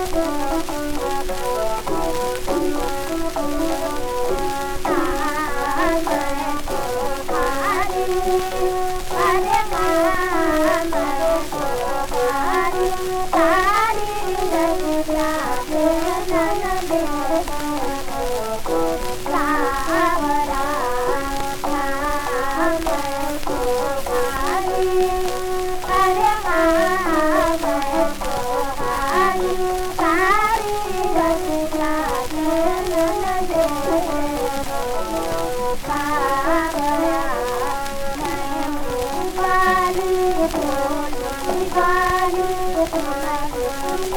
Thank you. Bye.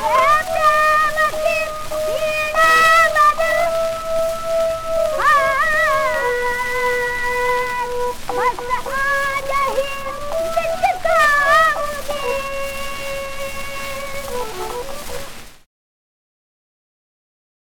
Happy!